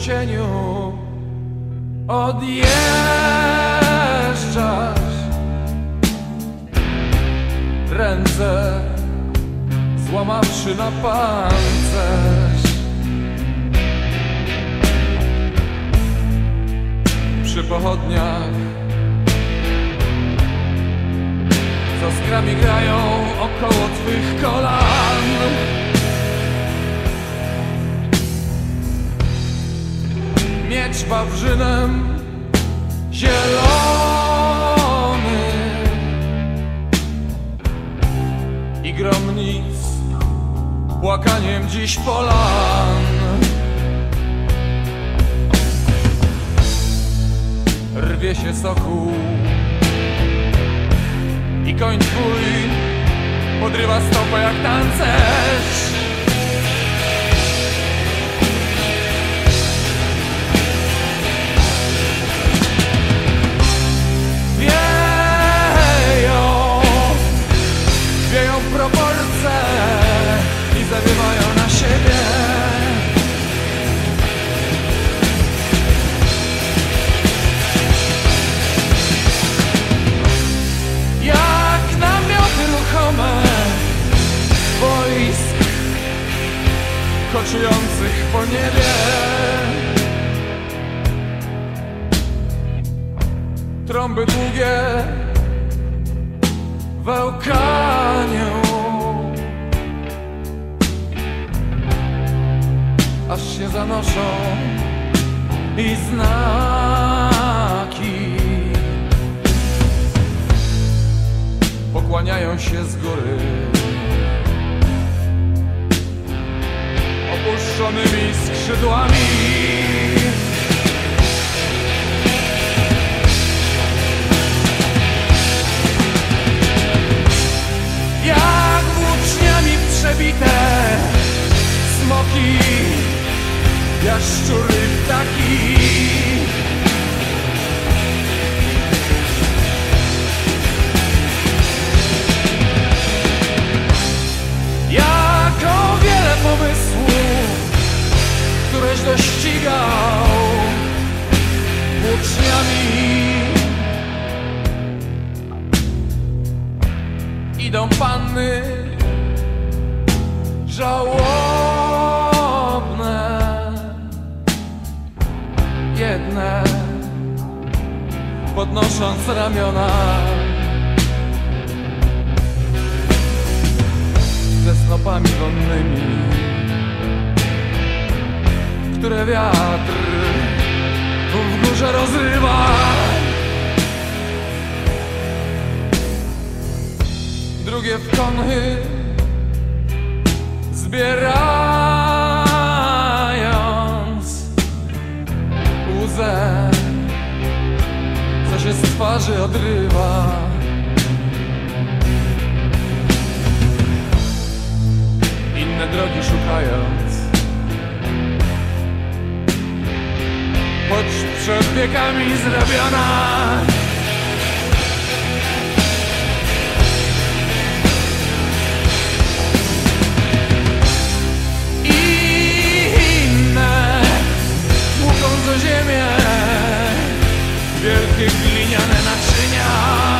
cieniu odjeżdżasz. Ręce złamawszy na pancerz. Przy pochodniach za skrami grają około twych kolan miecz wawrzynem zielony i gromnic płakaniem dziś polan. Rwie się sokół i koń twój podrywa stopę jak tancerz. Koczujących po niebie. Trąby długie w łkaniu. Aż się zanoszą i znaki. Pokłaniają się z góry Opuszczonymi skrzydłami jak włóczniami przebite smoki, jaszczury ptaki. Któreś dościgał włóczniami. idą panny żałobne. Jedne podnosząc ramiona. Ze snopami wonnymi które wiatr w górze rozrywa drugie w konhy zbierając łzę, co się z twarzy odrywa. Przed wiekami zrobiona. inne tłuką ziemię wielkie gliniane naczynia.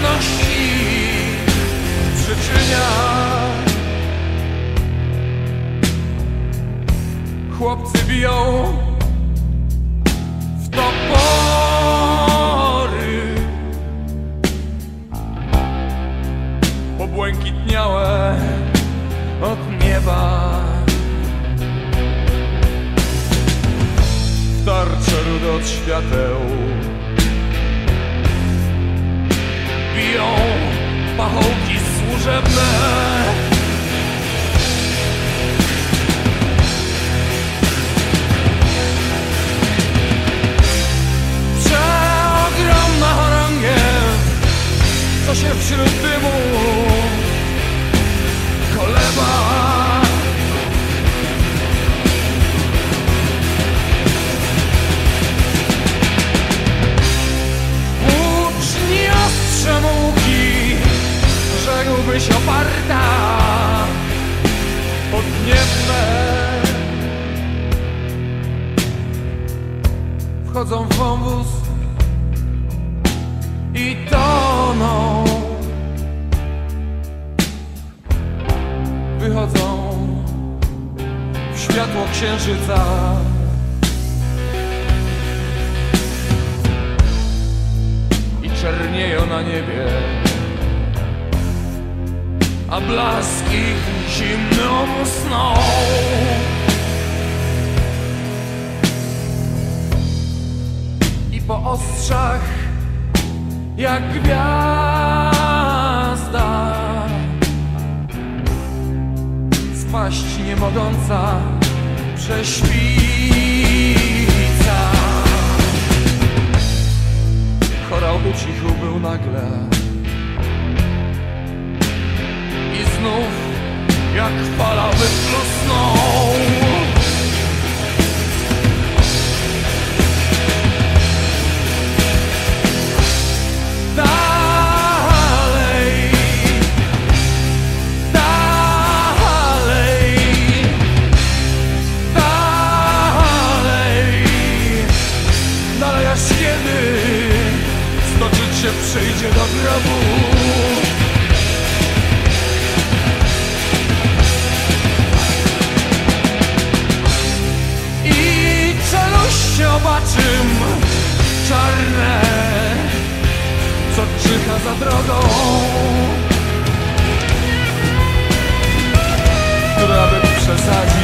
Smętności przyczynia? Chłopcy biją w topory. Pobłękitniałe od nieba. Tarcze rude od świateł Biją pachołki służebne wąwóz i toną. Wychodzą w światło księżyca. I czernieją na niebie, a blask ich zimną sną. Po ostrzach jak gwiazda. Spaść nie mogąca prześwica chorał ucichł był nagle. I znów jak fala wyplusnął czarne Co czyha za drogą Która by przesadził